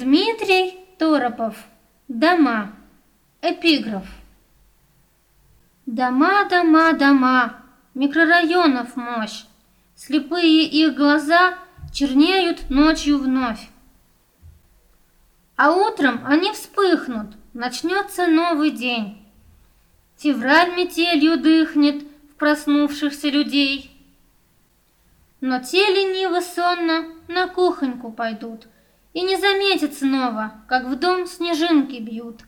Дмитрий Торопов. Дома. Эпиграф. Дома, дома, дома, микрорайонов мощь. Слепые их глаза чернеют ночью вновь. А утром они вспыхнут, начнется новый день. Февраль метелью дыхнет в проснувшихся людей. Но те лениво сонно на кухоньку пойдут — и не заметит снова, как в дом снежинки бьют.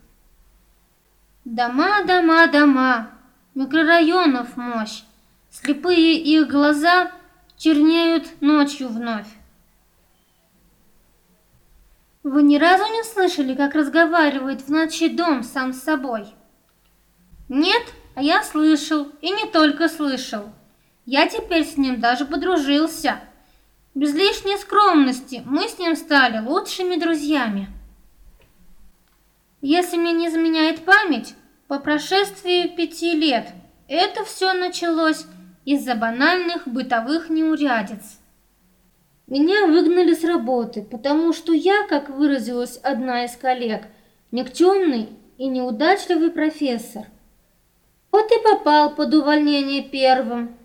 Дома, дома, дома, микрорайонов мощь, слепые их глаза чернеют ночью вновь. Вы ни разу не слышали, как разговаривает в ночи дом сам с собой? Нет, а я слышал, и не только слышал. Я теперь с ним даже подружился – без лишней скромности мы с ним стали лучшими друзьями. Если мне не изменяет память, по прошествии пяти лет это все началось из-за банальных бытовых неурядиц. Меня выгнали с работы, потому что я, как выразилась одна из коллег, никчемный и неудачливый профессор. Вот и попал под увольнение первым.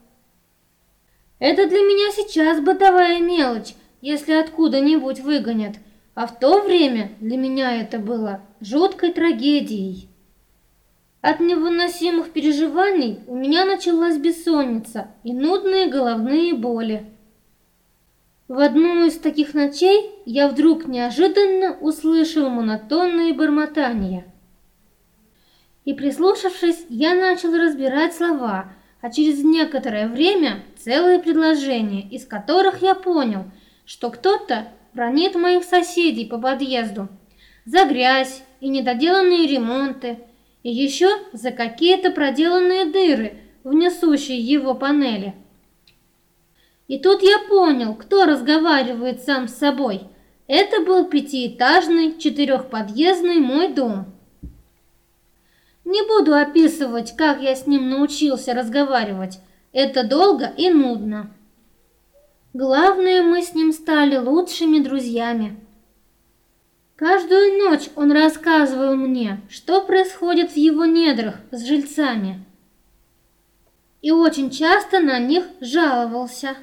Это для меня сейчас бытовая мелочь, если откуда-нибудь выгонят, а в то время для меня это было жуткой трагедией. От невыносимых переживаний у меня началась бессонница и нудные головные боли. В одну из таких ночей я вдруг неожиданно услышал монотонные бормотания. И прислушавшись, я начал разбирать слова, а через некоторое время целые предложения, из которых я понял, что кто-то бронит моих соседей по подъезду за грязь и недоделанные ремонты, и еще за какие-то проделанные дыры в несущей его панели. И тут я понял, кто разговаривает сам с собой. Это был пятиэтажный четырехподъездный мой дом. Не буду описывать, как я с ним научился разговаривать. Это долго и нудно. Главное, мы с ним стали лучшими друзьями. Каждую ночь он рассказывал мне, что происходит в его недрах с жильцами. И очень часто на них жаловался.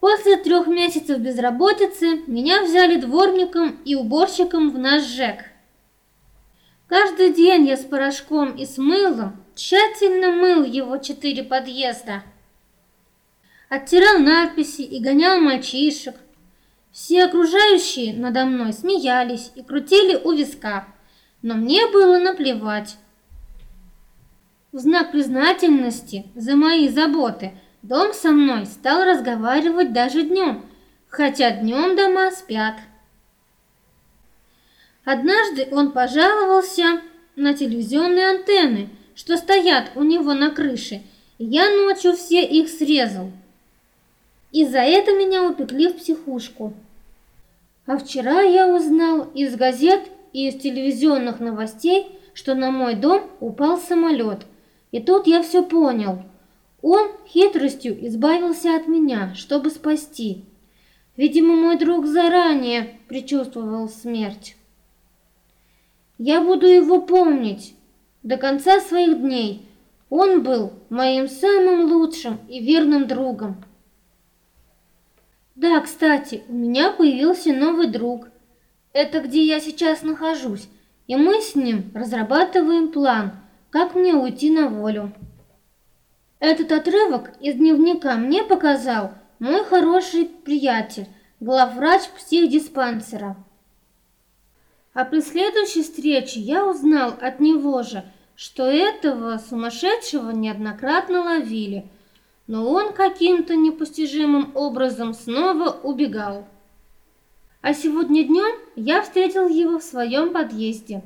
После трех месяцев безработицы меня взяли дворником и уборщиком в наш ЖЭК. Каждый день я с порошком и с мылом тщательно мыл его четыре подъезда. Оттирал надписи и гонял мальчишек. Все окружающие надо мной смеялись и крутили у виска, но мне было наплевать. В знак признательности за мои заботы дом со мной стал разговаривать даже днем, хотя днем дома спят. Однажды он пожаловался на телевизионные антенны, что стоят у него на крыше, и я ночью все их срезал. И за это меня упекли в психушку. А вчера я узнал из газет и из телевизионных новостей, что на мой дом упал самолет. И тут я все понял. Он хитростью избавился от меня, чтобы спасти. Видимо, мой друг заранее предчувствовал смерть. Я буду его помнить до конца своих дней. Он был моим самым лучшим и верным другом. Да, кстати, у меня появился новый друг. Это где я сейчас нахожусь, и мы с ним разрабатываем план, как мне уйти на волю. Этот отрывок из дневника мне показал мой хороший приятель, главврач психдиспансера. А при следующей встрече я узнал от него же, что этого сумасшедшего неоднократно ловили, но он каким-то непостижимым образом снова убегал. А сегодня днем я встретил его в своем подъезде.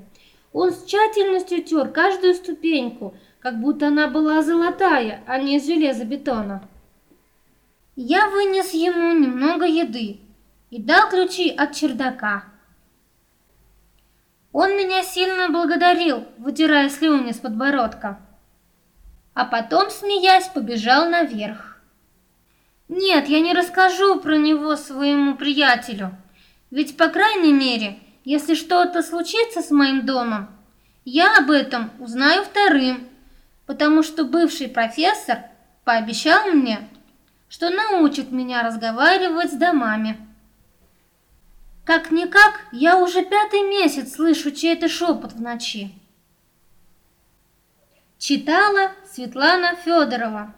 Он с тщательностью тер каждую ступеньку, как будто она была золотая, а не из железобетона. Я вынес ему немного еды и дал ключи от чердака. Он меня сильно благодарил, вытирая слюни с подбородка. А потом, смеясь, побежал наверх. Нет, я не расскажу про него своему приятелю. Ведь, по крайней мере, если что-то случится с моим домом, я об этом узнаю вторым, потому что бывший профессор пообещал мне, что научит меня разговаривать с домами. Как-никак, я уже пятый месяц слышу чей-то шепот в ночи. Читала Светлана Федорова